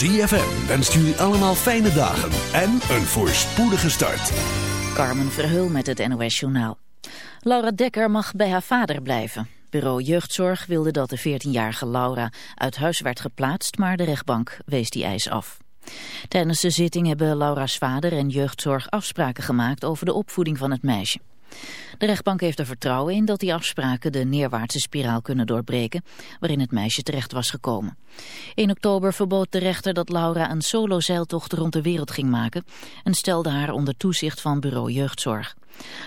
ZFM wenst jullie allemaal fijne dagen en een voorspoedige start. Carmen Verheul met het NOS Journaal. Laura Dekker mag bij haar vader blijven. Bureau Jeugdzorg wilde dat de 14-jarige Laura uit huis werd geplaatst, maar de rechtbank wees die eis af. Tijdens de zitting hebben Laura's vader en jeugdzorg afspraken gemaakt over de opvoeding van het meisje. De rechtbank heeft er vertrouwen in dat die afspraken de neerwaartse spiraal kunnen doorbreken waarin het meisje terecht was gekomen. In oktober verbood de rechter dat Laura een solo-zeiltocht rond de wereld ging maken en stelde haar onder toezicht van bureau jeugdzorg.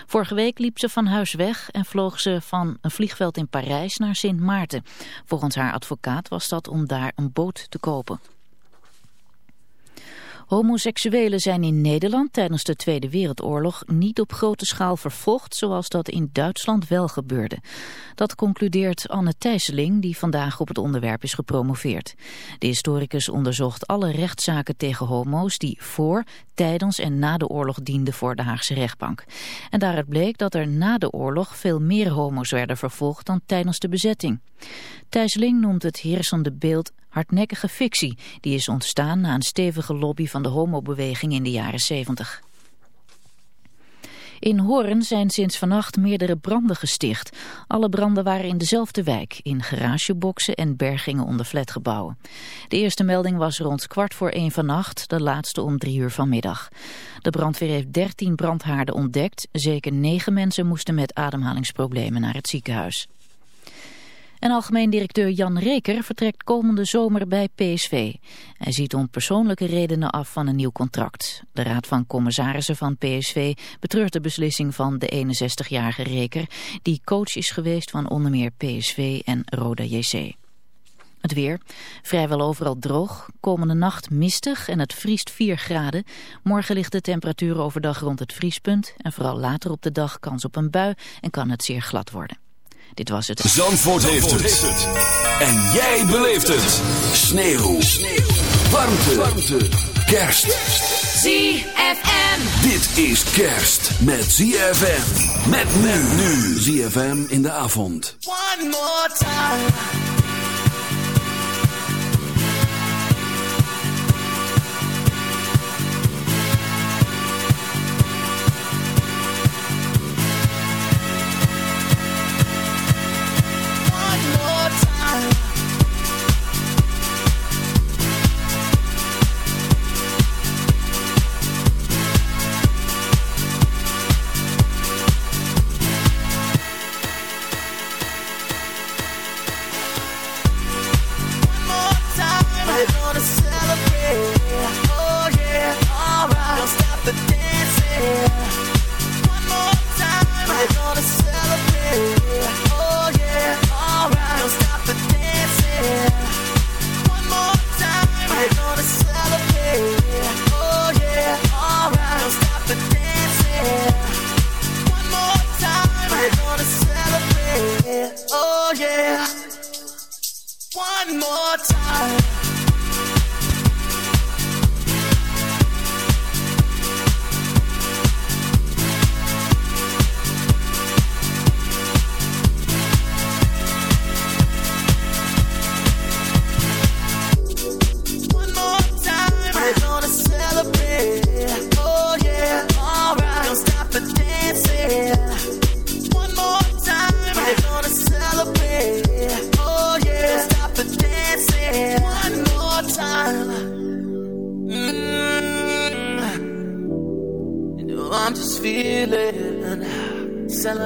Vorige week liep ze van huis weg en vloog ze van een vliegveld in Parijs naar Sint Maarten. Volgens haar advocaat was dat om daar een boot te kopen. Homoseksuelen zijn in Nederland tijdens de Tweede Wereldoorlog niet op grote schaal vervolgd zoals dat in Duitsland wel gebeurde. Dat concludeert Anne Thijsseling die vandaag op het onderwerp is gepromoveerd. De historicus onderzocht alle rechtszaken tegen homo's die voor, tijdens en na de oorlog dienden voor de Haagse rechtbank. En daaruit bleek dat er na de oorlog veel meer homo's werden vervolgd dan tijdens de bezetting. Thijsseling noemt het heersende beeld hardnekkige fictie. Die is ontstaan na een stevige lobby van de homobeweging in de jaren 70. In Hoorn zijn sinds vannacht meerdere branden gesticht. Alle branden waren in dezelfde wijk, in garageboxen en bergingen onder flatgebouwen. De eerste melding was rond kwart voor één vannacht, de laatste om drie uur vanmiddag. De brandweer heeft 13 brandhaarden ontdekt. Zeker negen mensen moesten met ademhalingsproblemen naar het ziekenhuis. En algemeen directeur Jan Reker vertrekt komende zomer bij PSV. Hij ziet om persoonlijke redenen af van een nieuw contract. De Raad van Commissarissen van PSV betreurt de beslissing van de 61-jarige Reker... die coach is geweest van onder meer PSV en Roda JC. Het weer. Vrijwel overal droog. Komende nacht mistig en het vriest 4 graden. Morgen ligt de temperatuur overdag rond het vriespunt. En vooral later op de dag kans op een bui en kan het zeer glad worden. Dit was het. Zandvoort, heeft, het. En jij beleeft het. Sneeuw. Sneeuw. Warmte. Warmte. Kerst. ZFM. Dit is kerst met ZFM. Met men nu. ZFM in de avond. One more time.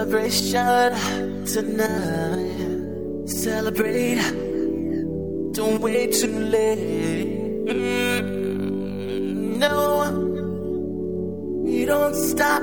celebration tonight. Celebrate. Don't wait too late. Mm. No, we don't stop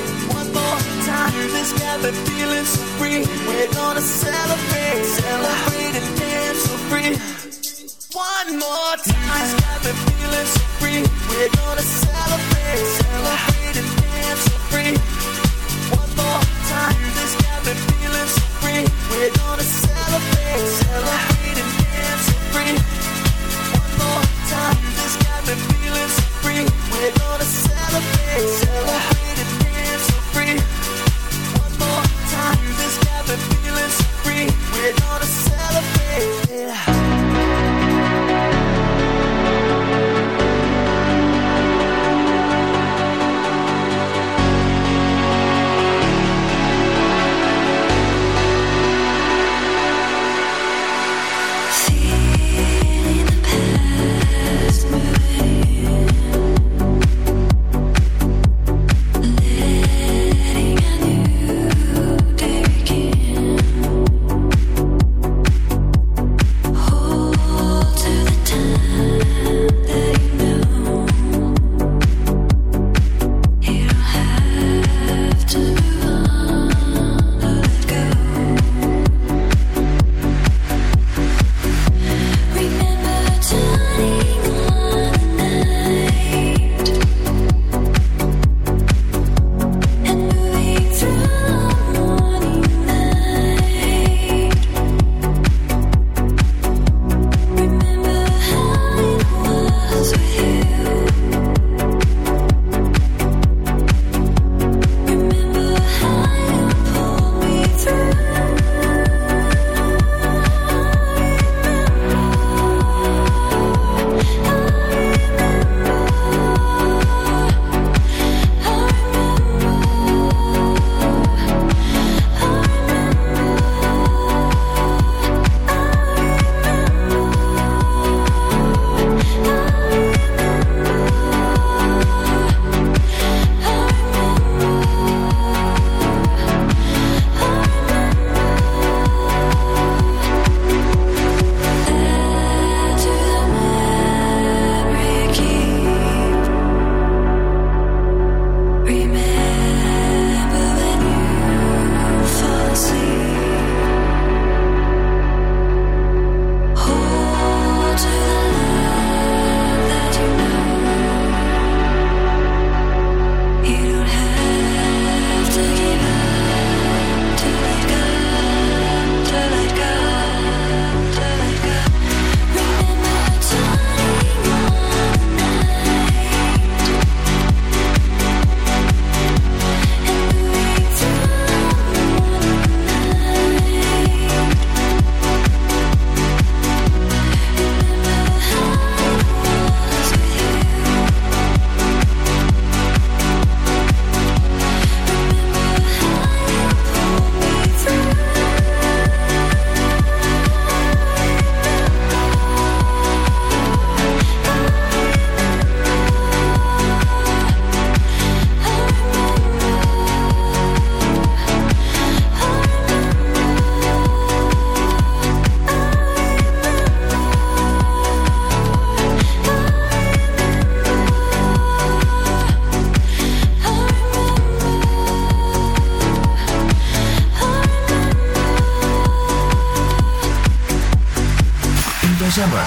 Time. Got me feeling so free. We're gonna celebrate, celebrate and dance so free. One more time. Got me feeling so free. We're gonna celebrate, celebrate and dance so free. One more time. Got me feeling so free. We're gonna celebrate, celebrate and dance so free. One more time. Music's feeling so free. We're gonna celebrate, celebrate free.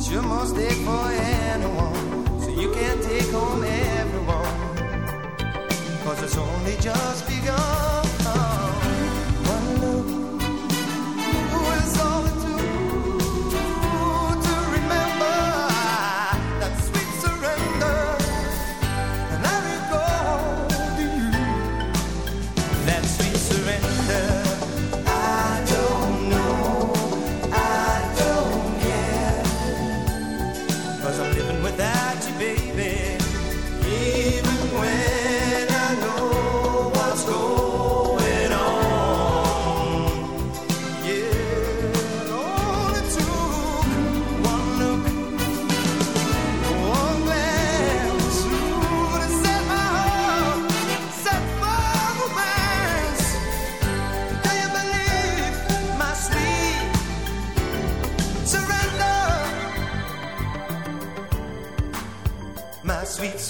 Sure must take for anyone, so you can't take home everyone. Cause it's only just begun.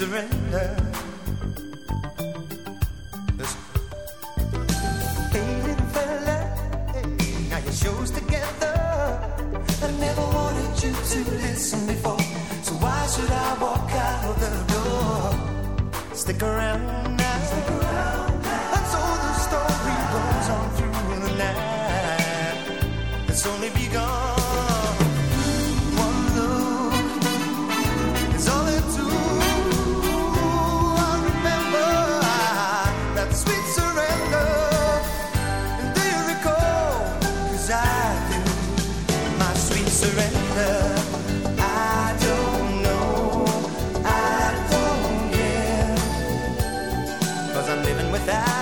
surrender. Fella, now together. I never wanted you to listen before, so why should I walk out the door? Stick around. that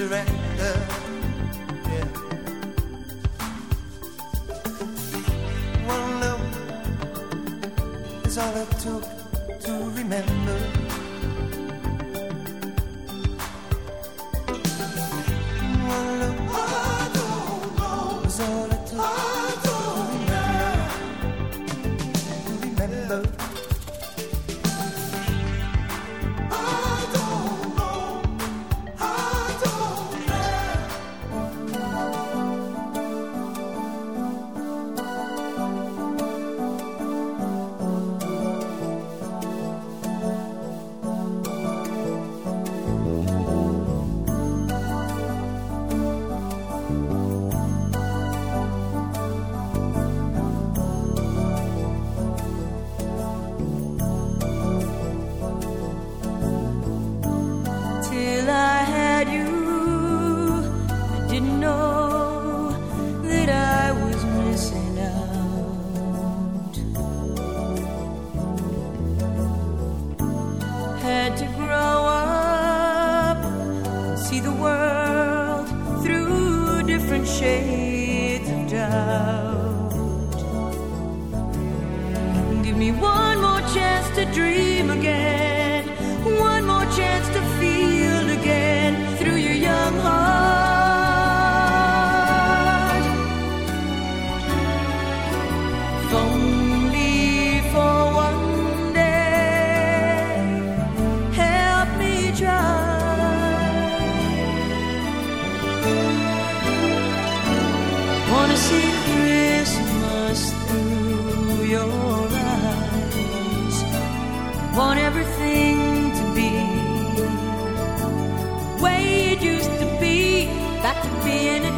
to rest. me one more chance to dream again.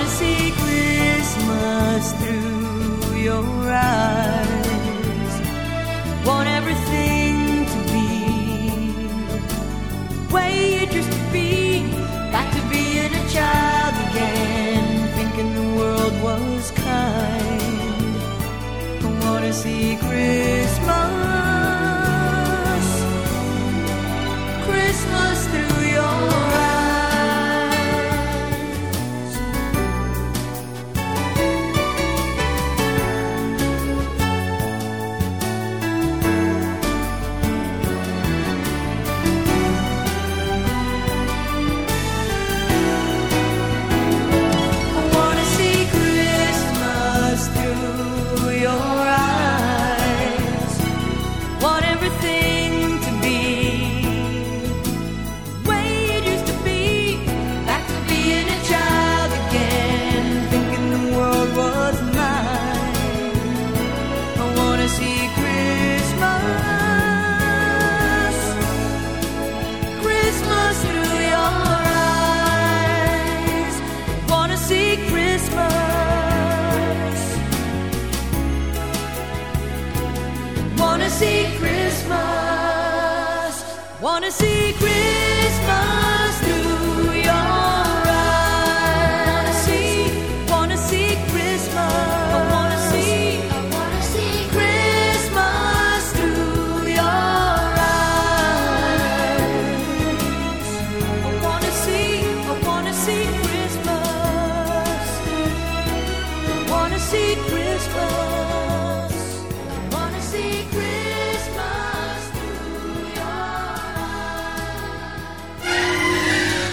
To see Christmas through your eyes. secret.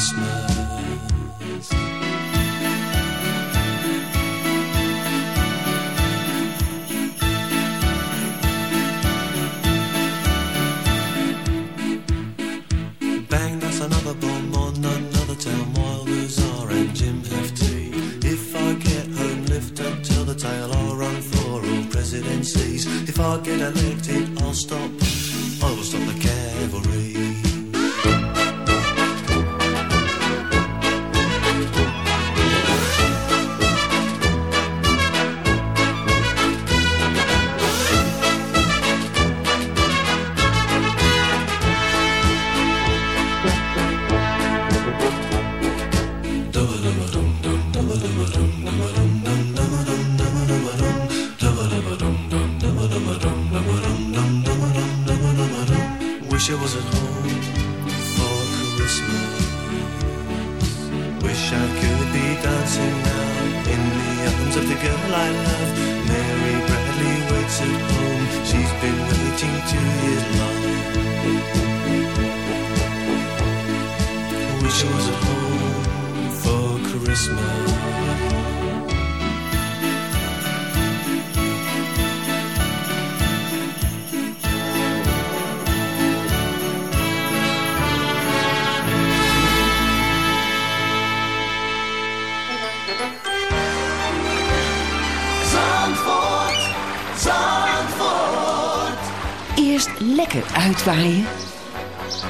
Christmas.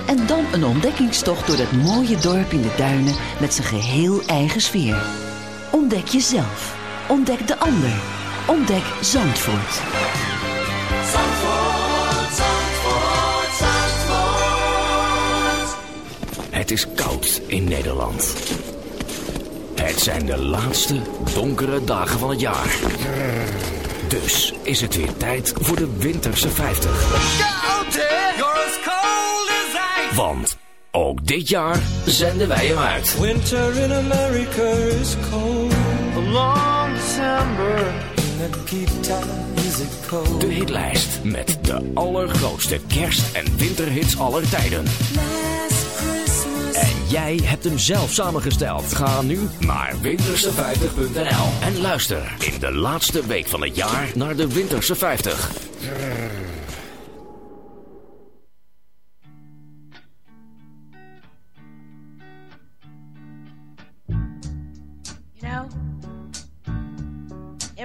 En dan een ontdekkingstocht door dat mooie dorp in de duinen met zijn geheel eigen sfeer. Ontdek jezelf. Ontdek de ander. Ontdek Zandvoort. Zandvoort, Zandvoort, Zandvoort. Het is koud in Nederland. Het zijn de laatste donkere dagen van het jaar. Dus is het weer tijd voor de Winterse 50. Want ook dit jaar zenden wij hem uit. Winter in America is cold. A long December. In the guitar is it cold. De hitlijst met de allergrootste kerst- en winterhits aller tijden. En jij hebt hem zelf samengesteld. Ga nu naar winterse50.nl en luister in de laatste week van het jaar naar de Winterse 50.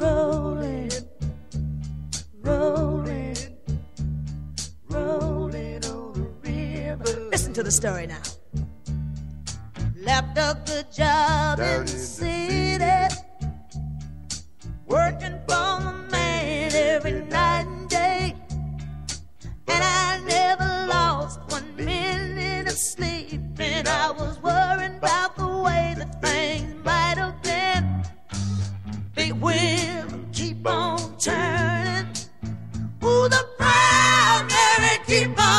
Rolling, rolling, rolling on the river. Listen to the story now. Left a good job in the city, working for the man every night and day. And I never lost one minute of sleep. And I was worried about the way that things might have wheel keep on turning. Ooh, the Proud Mary keep on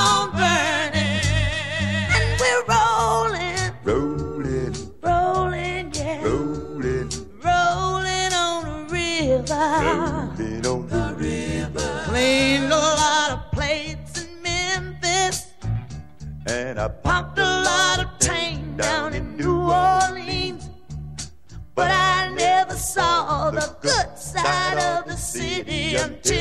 city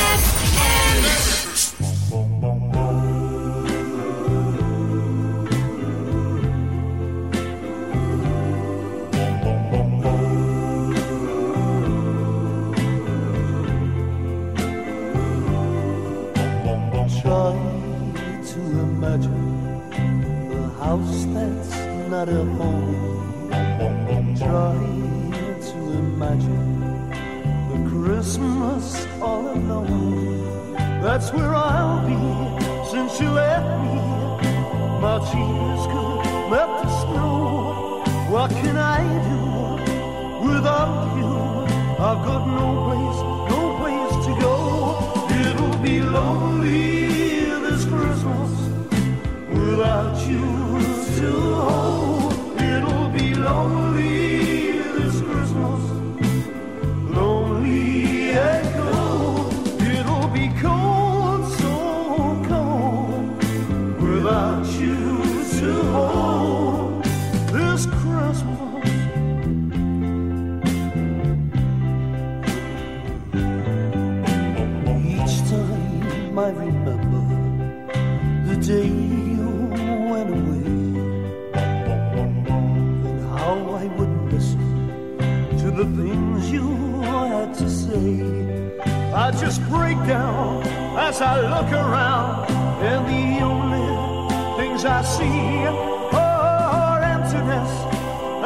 Oh, emptiness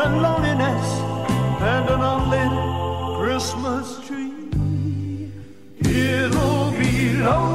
and loneliness and an unlit Christmas tree. It'll be lonely.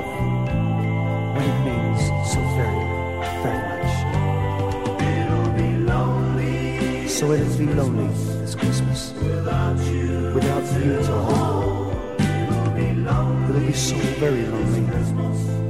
So it'll be lonely this Christmas without you, without you, Tom. It'll be so very lonely.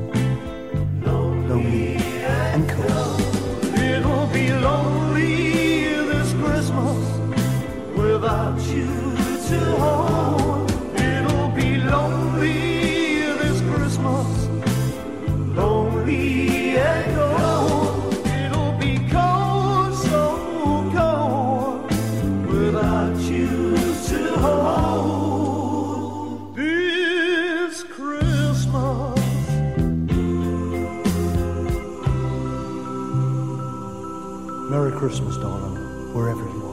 Merry Christmas, darling, wherever you are.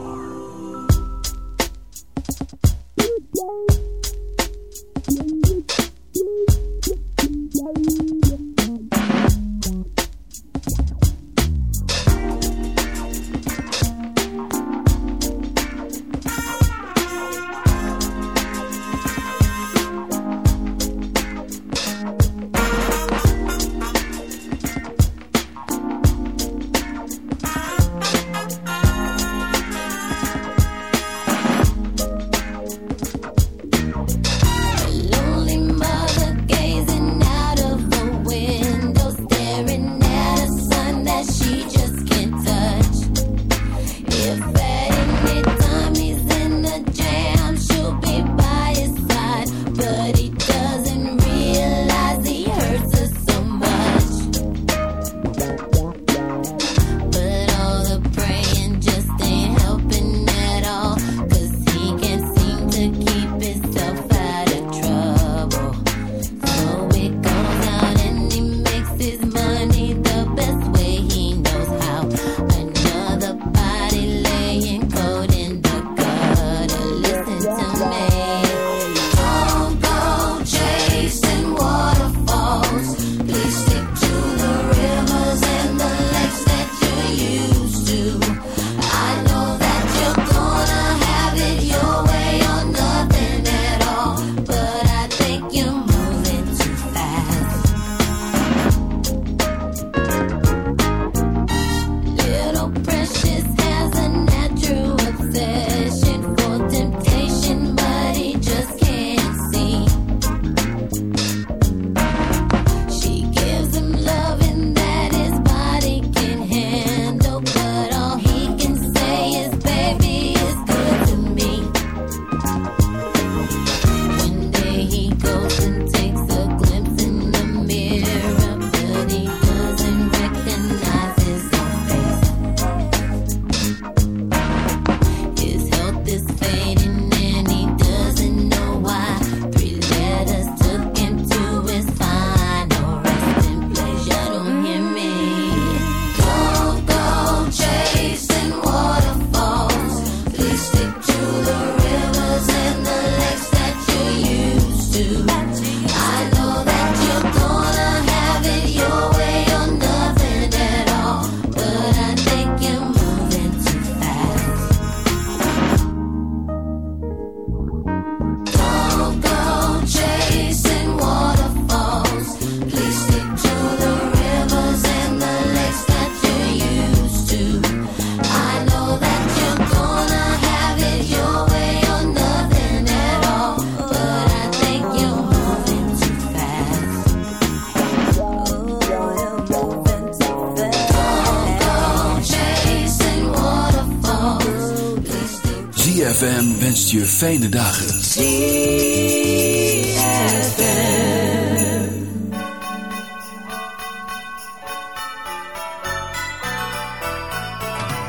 fijne dagen.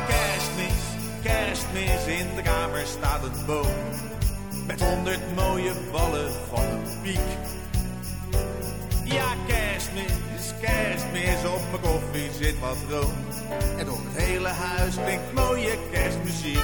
Kerstmis, kerstmis, in de kamer staat een boom. Met honderd mooie ballen van een piek. Ja, kerstmis, kerstmis, op mijn koffie zit wat room. En door het hele huis klinkt mooie kerstmuziek.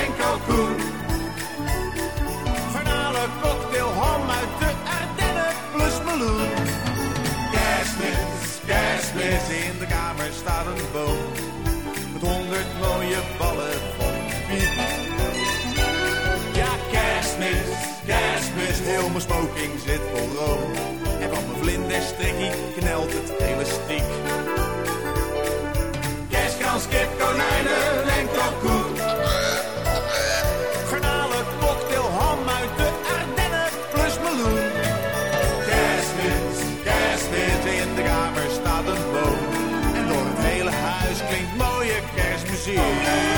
kalkoen. Garnalen, cocktail, ham uit de Ardennen plus meloen. Kerstmis, kerstmis, in de kamer staat een boom. Met honderd mooie ballen van Piek. Ja, kerstmis, kerstmis, heel mijn smoking zit vol room. En van mijn vlinderstrikkie knelt het elastiek. Kerstkans, kip, konijnen, plezier.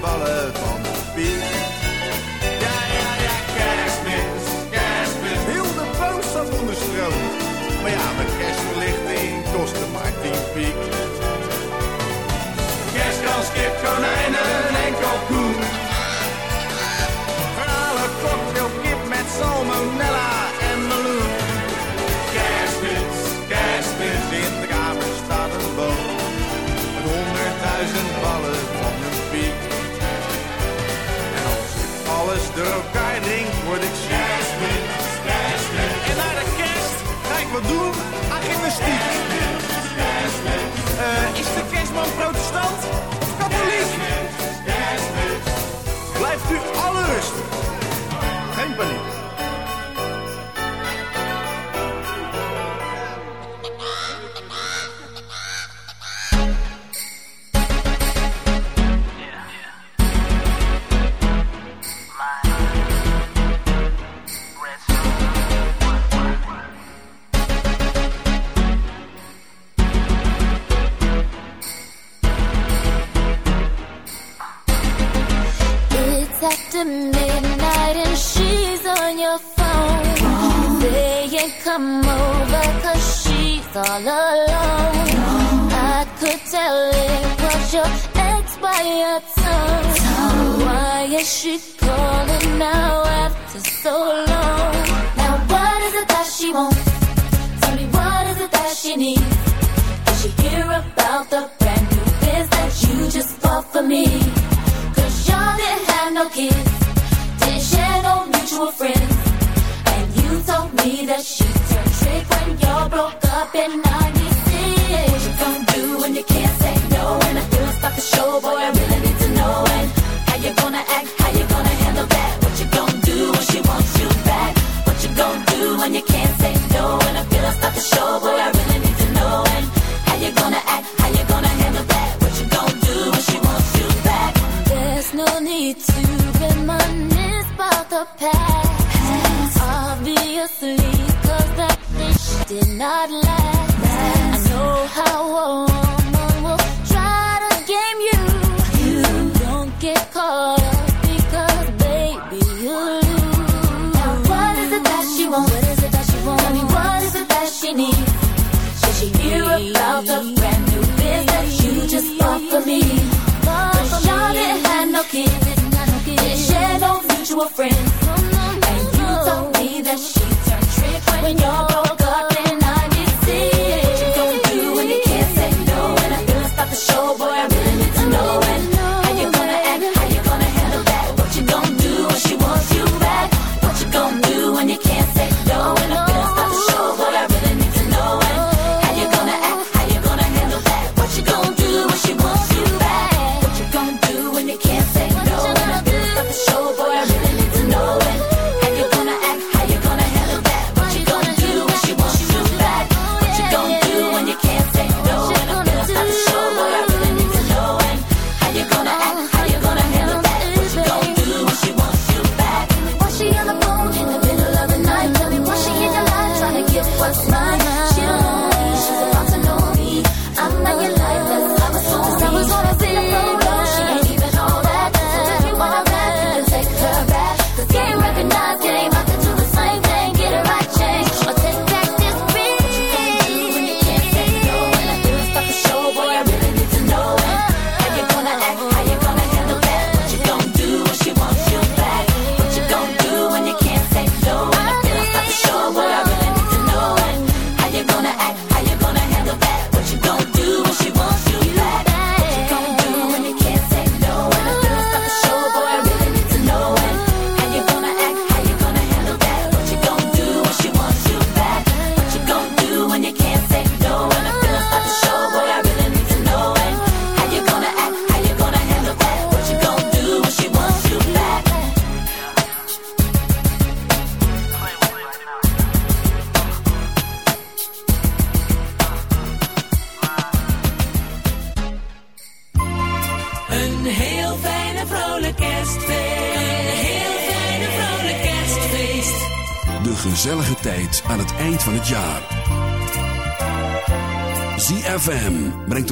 Ballen van door elkaar drink, word ik ziek. Kerstmis, kerstmis. En naar de kerst ga ik wat doen aan gymnastiek. Eh, is de kerstman protestant of katholiek? Blijft u alle rustig. Geen paniek. She's all alone. I could tell it was your ex by your tone. Why is she calling now after so long? Now what is it that she wants? Tell me what is it that she needs? Did she hear about the brand new biz that you just bought for me? Cause y'all didn't have no kids, didn't share no mutual friends. And you told me that she broke up in 96. What you gonna do when you can't say no? And I feel it's about to show, boy, I really need to know. And how you gonna act, how you gonna handle that? What you gonna do when she wants you back? What you gonna do when you can't say no? And I feel it's about to show, boy, I really need to know. And how you gonna act, how you gonna handle that? What you gonna do when she wants you back? There's no need to reminisce about the past. Not last. I know how a woman will try to game you. You don't get caught up because, baby, you lose. Now, what is it that she wants? What is it that she wants? Tell me, what is it that she needs? Should she hear about the brand new biz that you just bought for me? Cause y'all didn't have no kids, didn't share no mutual friends.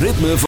ritme van...